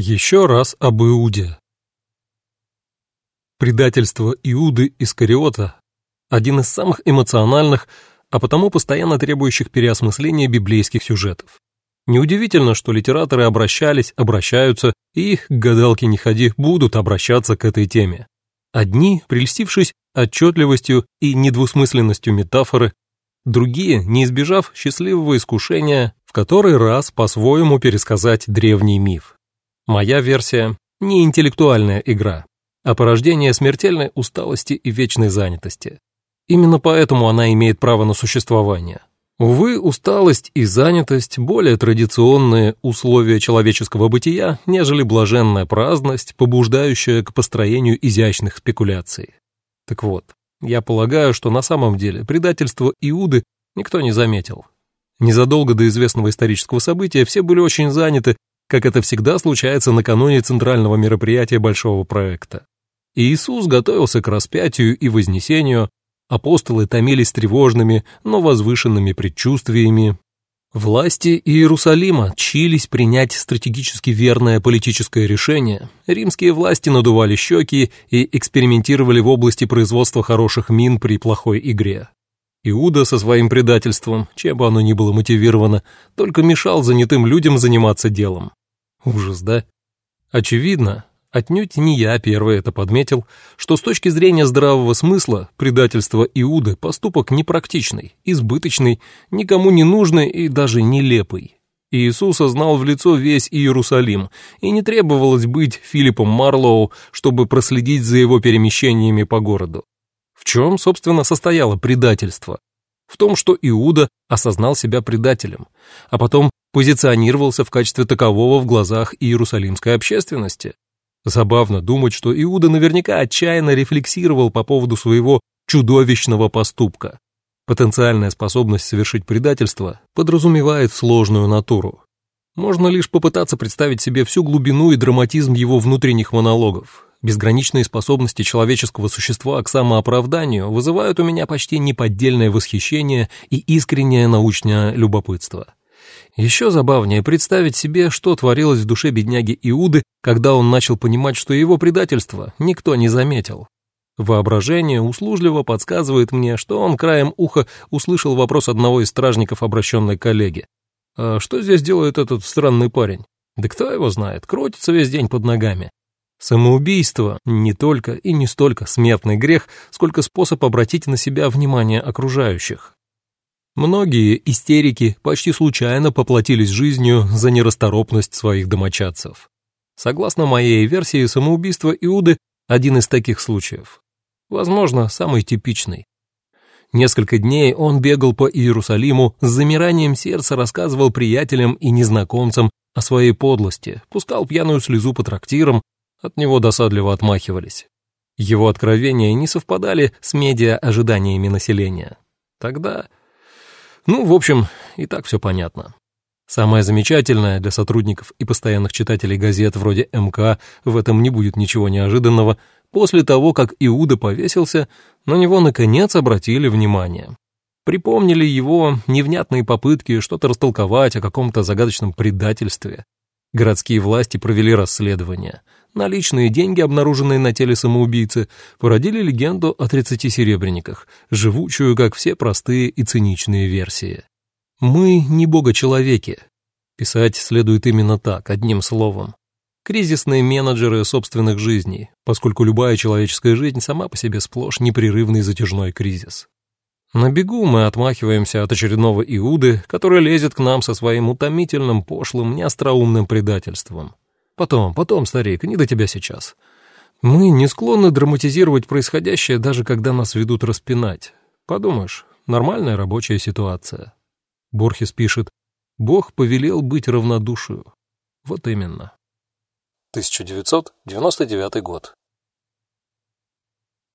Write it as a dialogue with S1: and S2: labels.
S1: Еще раз об Иуде. Предательство Иуды Искариота – один из самых эмоциональных, а потому постоянно требующих переосмысления библейских сюжетов. Неудивительно, что литераторы обращались, обращаются и, гадалки не ходи, будут обращаться к этой теме. Одни, прельстившись отчетливостью и недвусмысленностью метафоры, другие, не избежав счастливого искушения, в который раз по-своему пересказать древний миф. Моя версия – не интеллектуальная игра, а порождение смертельной усталости и вечной занятости. Именно поэтому она имеет право на существование. Увы, усталость и занятость – более традиционные условия человеческого бытия, нежели блаженная праздность, побуждающая к построению изящных спекуляций. Так вот, я полагаю, что на самом деле предательство Иуды никто не заметил. Незадолго до известного исторического события все были очень заняты как это всегда случается накануне центрального мероприятия большого проекта. Иисус готовился к распятию и вознесению, апостолы томились тревожными, но возвышенными предчувствиями. Власти Иерусалима чились принять стратегически верное политическое решение, римские власти надували щеки и экспериментировали в области производства хороших мин при плохой игре. Иуда со своим предательством, чем бы оно ни было мотивировано, только мешал занятым людям заниматься делом. Ужас, да? Очевидно, отнюдь не я первый это подметил, что с точки зрения здравого смысла предательство Иуды поступок непрактичный, избыточный, никому не нужный и даже нелепый. Иисус знал в лицо весь Иерусалим, и не требовалось быть Филиппом Марлоу, чтобы проследить за его перемещениями по городу. В чем, собственно, состояло предательство? В том, что Иуда осознал себя предателем, а потом позиционировался в качестве такового в глазах иерусалимской общественности. Забавно думать, что Иуда наверняка отчаянно рефлексировал по поводу своего чудовищного поступка. Потенциальная способность совершить предательство подразумевает сложную натуру. Можно лишь попытаться представить себе всю глубину и драматизм его внутренних монологов. Безграничные способности человеческого существа к самооправданию вызывают у меня почти неподдельное восхищение и искреннее научное любопытство. Еще забавнее представить себе, что творилось в душе бедняги Иуды, когда он начал понимать, что его предательство никто не заметил. Воображение услужливо подсказывает мне, что он краем уха услышал вопрос одного из стражников, обращенной к коллеге. «А что здесь делает этот странный парень? Да кто его знает, крутится весь день под ногами». Самоубийство не только и не столько смертный грех, сколько способ обратить на себя внимание окружающих. Многие истерики почти случайно поплатились жизнью за нерасторопность своих домочадцев. Согласно моей версии, самоубийство Иуды – один из таких случаев. Возможно, самый типичный. Несколько дней он бегал по Иерусалиму, с замиранием сердца рассказывал приятелям и незнакомцам о своей подлости, пускал пьяную слезу по трактирам, от него досадливо отмахивались. Его откровения не совпадали с медиа ожиданиями населения. Тогда ну, в общем, и так все понятно. Самое замечательное для сотрудников и постоянных читателей газет вроде МК в этом не будет ничего неожиданного. После того, как Иуда повесился, на него наконец обратили внимание. Припомнили его невнятные попытки что-то растолковать о каком-то загадочном предательстве. Городские власти провели расследование — Наличные деньги, обнаруженные на теле самоубийцы, породили легенду о 30 серебряниках, живучую, как все простые и циничные версии. Мы не богочеловеки. Писать следует именно так, одним словом. Кризисные менеджеры собственных жизней, поскольку любая человеческая жизнь сама по себе сплошь непрерывный затяжной кризис. На бегу мы отмахиваемся от очередного Иуды, который лезет к нам со своим утомительным, пошлым, неостроумным предательством. Потом, потом, старик, не до тебя сейчас. Мы не склонны драматизировать происходящее, даже когда нас ведут распинать. Подумаешь, нормальная рабочая ситуация. Борхес пишет, Бог повелел быть равнодушию. Вот именно.
S2: 1999 год.